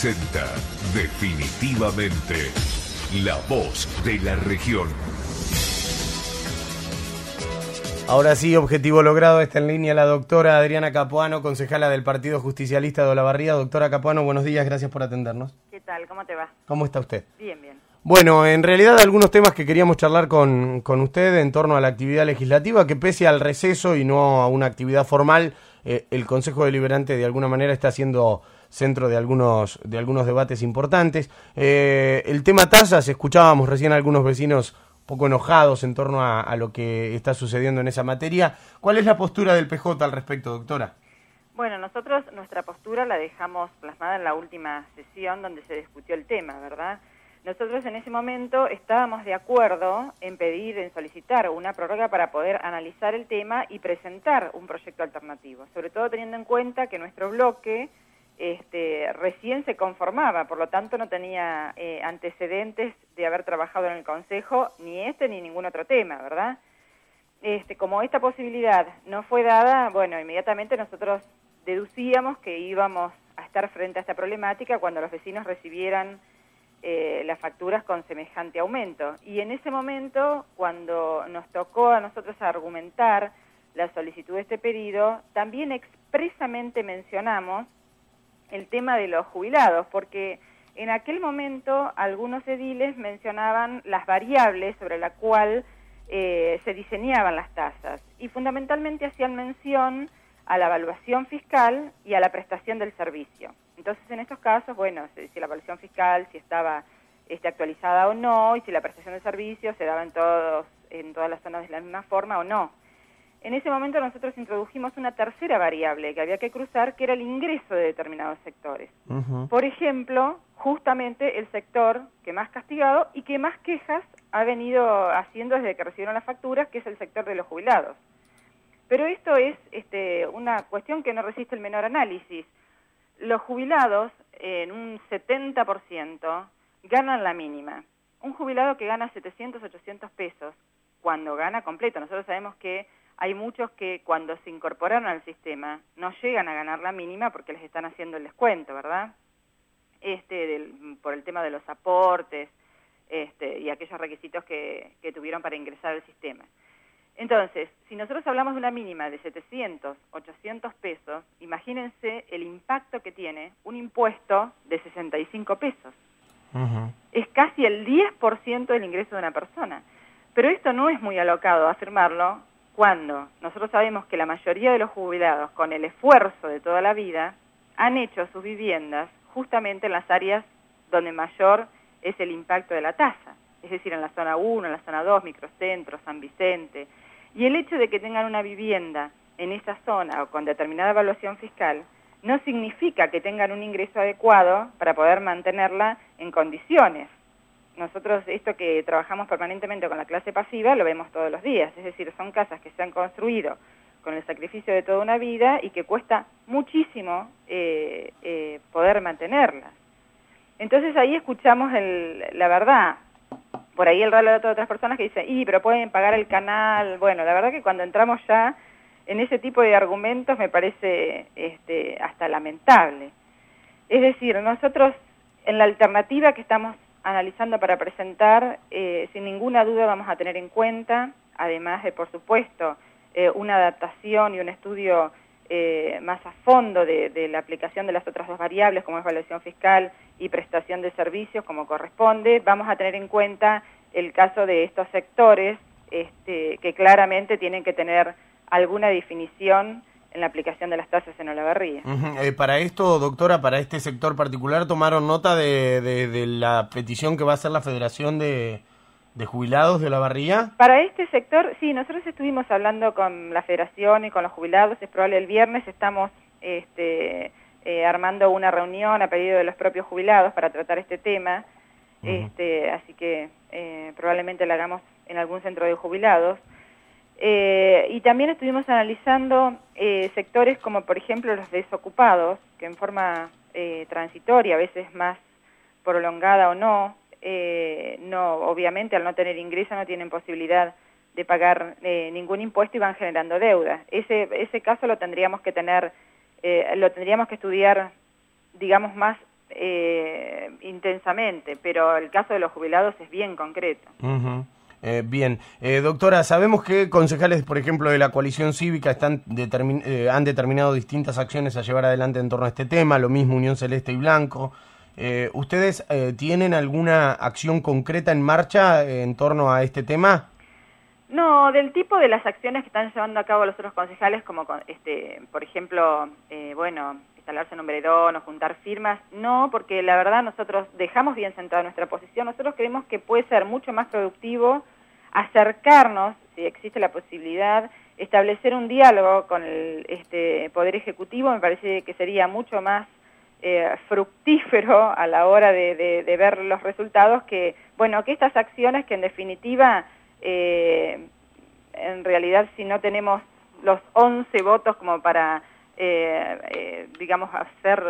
presenta definitivamente la voz de la región. Ahora sí, objetivo logrado. Está en línea la doctora Adriana Capuano, concejala del Partido Justicialista de Olavarría. Doctora Capuano, buenos días, gracias por atendernos. ¿Qué tal? ¿Cómo te va? ¿Cómo está usted? Bien, bien. Bueno, en realidad algunos temas que queríamos charlar con, con usted en torno a la actividad legislativa, que pese al receso y no a una actividad formal, eh, el Consejo Deliberante de alguna manera está siendo centro de algunos, de algunos debates importantes. Eh, el tema tasas, escuchábamos recién a algunos vecinos poco enojados en torno a, a, lo que está sucediendo en esa materia. ¿Cuál es la postura del PJ al respecto, doctora? Bueno, nosotros nuestra postura la dejamos plasmada en la última sesión donde se discutió el tema, ¿verdad? Nosotros en ese momento estábamos de acuerdo en pedir, en solicitar una prórroga para poder analizar el tema y presentar un proyecto alternativo, sobre todo teniendo en cuenta que nuestro bloque este, recién se conformaba, por lo tanto no tenía eh, antecedentes de haber trabajado en el Consejo ni este ni ningún otro tema, ¿verdad? Este, como esta posibilidad no fue dada, bueno, inmediatamente nosotros deducíamos que íbamos a estar frente a esta problemática cuando los vecinos recibieran eh, las facturas con semejante aumento. Y en ese momento, cuando nos tocó a nosotros argumentar la solicitud de este pedido, también expresamente mencionamos el tema de los jubilados, porque en aquel momento algunos ediles mencionaban las variables sobre la cual eh, se diseñaban las tasas y fundamentalmente hacían mención a la evaluación fiscal y a la prestación del servicio. Entonces, en estos casos, bueno, si la evaluación fiscal, si estaba este, actualizada o no, y si la prestación de servicio se daba en, todos, en todas las zonas de la misma forma o no. En ese momento nosotros introdujimos una tercera variable que había que cruzar, que era el ingreso de determinados sectores. Uh -huh. Por ejemplo, justamente el sector que más castigado y que más quejas ha venido haciendo desde que recibieron las facturas, que es el sector de los jubilados. Pero esto es este, una cuestión que no resiste el menor análisis. Los jubilados, en un 70%, ganan la mínima. Un jubilado que gana 700, 800 pesos, cuando gana completo, nosotros sabemos que hay muchos que cuando se incorporaron al sistema no llegan a ganar la mínima porque les están haciendo el descuento, ¿verdad? Este, del, por el tema de los aportes este, y aquellos requisitos que, que tuvieron para ingresar al sistema. Entonces, si nosotros hablamos de una mínima de 700, 800 pesos, imagínense el impacto que tiene un impuesto de 65 pesos. Uh -huh. Es casi el 10% del ingreso de una persona. Pero esto no es muy alocado afirmarlo cuando nosotros sabemos que la mayoría de los jubilados, con el esfuerzo de toda la vida, han hecho sus viviendas justamente en las áreas donde mayor es el impacto de la tasa, es decir, en la zona 1, en la zona 2, microcentro, San Vicente. Y el hecho de que tengan una vivienda en esa zona o con determinada evaluación fiscal no significa que tengan un ingreso adecuado para poder mantenerla en condiciones nosotros esto que trabajamos permanentemente con la clase pasiva lo vemos todos los días, es decir, son casas que se han construido con el sacrificio de toda una vida y que cuesta muchísimo eh, eh, poder mantenerlas. Entonces ahí escuchamos la verdad, por ahí el relato de otras personas que dicen, y pero pueden pagar el canal, bueno, la verdad que cuando entramos ya en ese tipo de argumentos me parece este, hasta lamentable. Es decir, nosotros en la alternativa que estamos analizando para presentar, eh, sin ninguna duda vamos a tener en cuenta, además de, por supuesto, eh, una adaptación y un estudio eh, más a fondo de, la aplicación de las otras dos variables, como es evaluación fiscal y prestación de servicios, como corresponde, vamos a tener en cuenta el caso de estos sectores este, que claramente tienen que tener alguna definición en la aplicación de las tasas en Olavarría. Uh -huh. eh, para esto, doctora, para este sector particular, ¿tomaron nota de, de, de, la petición que va a hacer la Federación de, de Jubilados de Olavarría? Para este sector, sí, nosotros estuvimos hablando con la Federación y con los jubilados, es probable el viernes estamos este, eh, armando una reunión a pedido de los propios jubilados para tratar este tema, uh -huh. este, así que eh, probablemente la hagamos en algún centro de jubilados. Eh, y también estuvimos analizando eh, sectores como por ejemplo los desocupados, que en forma eh, transitoria, a veces más prolongada o no, no, obviamente al no tener ingreso no tienen posibilidad de pagar ningún impuesto y van generando deuda. Ese, caso lo tendríamos que tener, lo tendríamos que estudiar, digamos, más intensamente, pero el caso de los jubilados es bien concreto. Eh, bien, eh, doctora, sabemos que concejales, por ejemplo, de la coalición cívica están eh, han determinado distintas acciones a llevar adelante en torno a este tema, lo mismo Unión Celeste y Blanco. ¿Ustedes tienen alguna acción concreta en marcha en torno a este tema? No, del tipo de las acciones que están llevando a cabo los otros concejales, como este, por ejemplo, bueno, instalarse en un veredón o juntar firmas, no, porque la verdad nosotros dejamos bien sentada nuestra posición, nosotros creemos que puede ser mucho más productivo acercarnos, si existe la posibilidad, establecer un diálogo con el este, Poder Ejecutivo, me parece que sería mucho más eh, fructífero a la hora de, ver los resultados que, bueno, que estas acciones que en definitiva, eh, en realidad si no tenemos los 11 votos como para eh, eh, digamos, hacer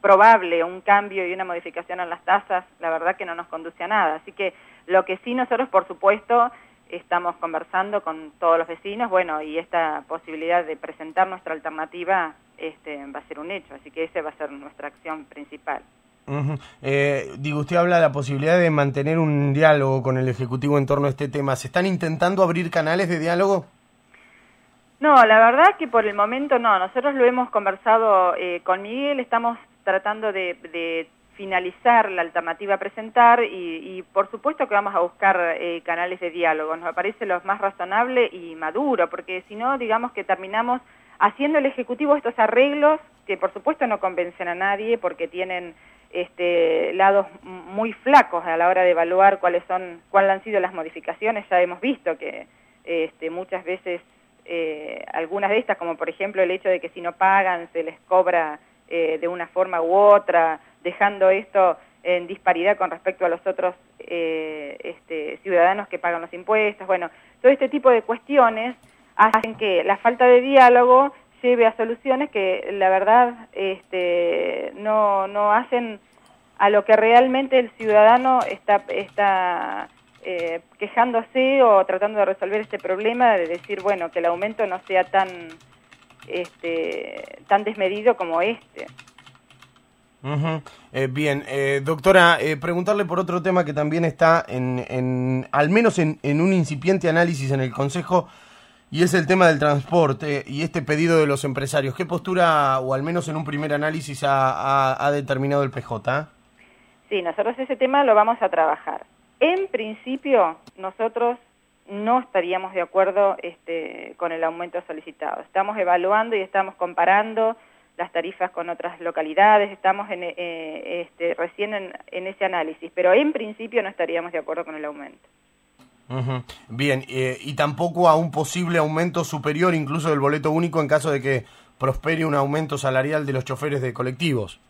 probable un cambio y una modificación en las tasas, la verdad que no nos conduce a nada. Así que lo que sí nosotros, por supuesto, estamos conversando con todos los vecinos, bueno, y esta posibilidad de presentar nuestra alternativa este, va a ser un hecho, así que esa va a ser nuestra acción principal. eh, digo, usted habla de la posibilidad de mantener un diálogo con el Ejecutivo en torno a este tema. ¿Se están intentando abrir canales de diálogo? No, la verdad que por el momento no. Nosotros lo hemos conversado eh, con Miguel, estamos tratando de, finalizar la alternativa a presentar y, por supuesto que vamos a buscar eh, canales de diálogo. Nos parece lo más razonable y maduro, porque si no, digamos que terminamos haciendo el Ejecutivo estos arreglos que por supuesto no convencen a nadie porque tienen este, lados muy flacos a la hora de evaluar cuáles son, cuáles han sido las modificaciones. Ya hemos visto que este, muchas veces eh, algunas de estas, como por ejemplo el hecho de que si no pagan se les cobra eh, de una forma u otra, dejando esto en disparidad con respecto a los otros eh, este, ciudadanos que pagan los impuestos. Bueno, todo este tipo de cuestiones hacen que la falta de diálogo lleve a soluciones que la verdad este, no, no hacen a lo que realmente el ciudadano está, está eh, quejándose o tratando de resolver este problema de decir, bueno, que el aumento no sea tan, este, tan desmedido como este. Eh, bien, eh, doctora, preguntarle por otro tema que también está en, en al menos en, en, un incipiente análisis en el Consejo, y es el tema del transporte y este pedido de los empresarios. ¿Qué postura, o al menos en un primer análisis, ha, ha determinado el PJ? Sí, nosotros ese tema lo vamos a trabajar. En principio, nosotros no estaríamos de acuerdo este, con el aumento solicitado. Estamos evaluando y estamos comparando las tarifas con otras localidades, estamos en, eh, este, recién en, ese análisis, pero en principio no estaríamos de acuerdo con el aumento. Bien, eh, y tampoco a un posible aumento superior incluso del boleto único en caso de que prospere un aumento salarial de los choferes de colectivos.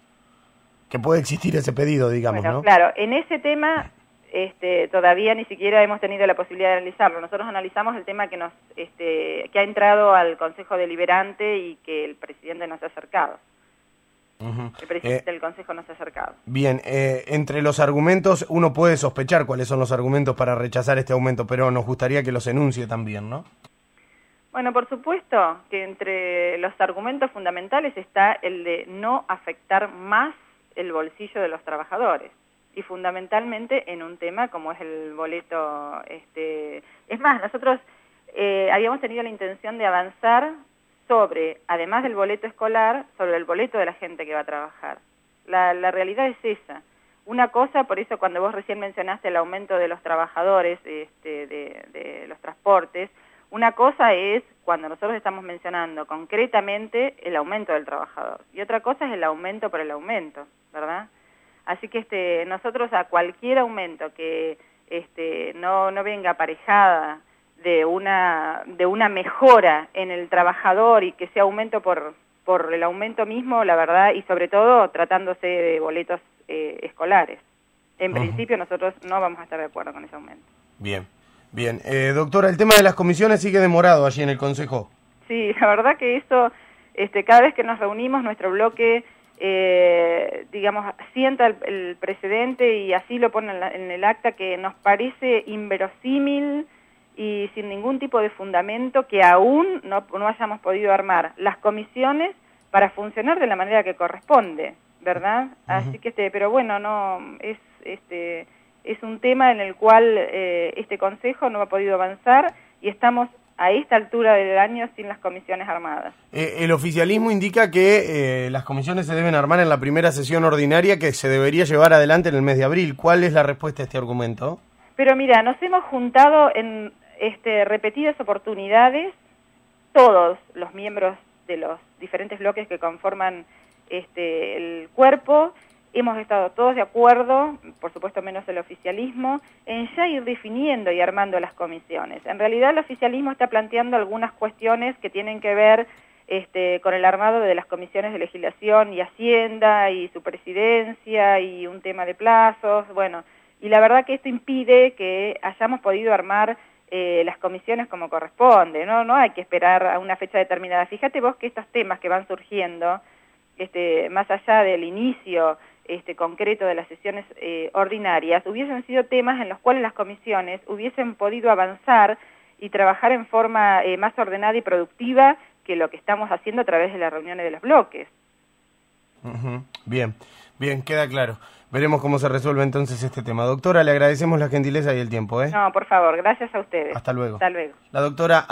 Que puede existir ese pedido, digamos, bueno, Claro, en ese tema este, todavía ni siquiera hemos tenido la posibilidad de analizarlo. Nosotros analizamos el tema que nos, este, que ha entrado al Consejo Deliberante y que el presidente nos ha acercado. El presidente eh, del Consejo nos ha acercado. Bien, eh, entre los argumentos uno puede sospechar cuáles son los argumentos para rechazar este aumento, pero nos gustaría que los enuncie también, ¿no? Bueno, por supuesto que entre los argumentos fundamentales está el de no afectar más el bolsillo de los trabajadores y fundamentalmente en un tema como es el boleto. Este, es más, nosotros eh, habíamos tenido la intención de avanzar sobre, además del boleto escolar, sobre el boleto de la gente que va a trabajar. La, realidad es esa. Una cosa, por eso cuando vos recién mencionaste el aumento de los trabajadores, este, de los transportes, una cosa es cuando nosotros estamos mencionando concretamente el aumento del trabajador y otra cosa es el aumento por el aumento, ¿verdad? Así que este, nosotros a cualquier aumento que este, no, no venga aparejada de una, de una mejora en el trabajador y que sea aumento por, por el aumento mismo, la verdad, y sobre todo tratándose de boletos eh, escolares. En principio nosotros no vamos a estar de acuerdo con ese aumento. Bien, bien. Eh, doctora, el tema de las comisiones sigue demorado allí en el Consejo. Sí, la verdad que eso, este, cada vez que nos reunimos, nuestro bloque eh, digamos, sienta el, precedente y así lo pone en, el acta que nos parece inverosímil y sin ningún tipo de fundamento que aún no, no hayamos podido armar las comisiones para funcionar de la manera que corresponde, ¿verdad? Así que, este, pero bueno, no, es, este, es un tema en el cual eh, este Consejo no ha podido avanzar y estamos a esta altura del año sin las comisiones armadas. Eh, el oficialismo indica que eh, las comisiones se deben armar en la primera sesión ordinaria que se debería llevar adelante en el mes de abril. ¿Cuál es la respuesta a este argumento? Pero mira, nos hemos juntado en este, repetidas oportunidades todos los miembros de los diferentes bloques que conforman este, el cuerpo hemos estado todos de acuerdo, por supuesto menos el oficialismo, en ya ir definiendo y armando las comisiones. En realidad el oficialismo está planteando algunas cuestiones que tienen que ver este, con el armado de las comisiones de legislación y hacienda y su presidencia y un tema de plazos, bueno, y la verdad que esto impide que hayamos podido armar eh, las comisiones como corresponde, ¿no? No hay que esperar a una fecha determinada. Fíjate vos que estos temas que van surgiendo, este, más allá del inicio este, concreto de las sesiones eh, ordinarias hubiesen sido temas en los cuales las comisiones hubiesen podido avanzar y trabajar en forma eh, más ordenada y productiva que lo que estamos haciendo a través de las reuniones de los bloques. Bien, bien, queda claro. Veremos cómo se resuelve entonces este tema. Doctora, le agradecemos la gentileza y el tiempo. ¿eh? No, por favor, gracias a ustedes. Hasta luego. Hasta luego. La doctora...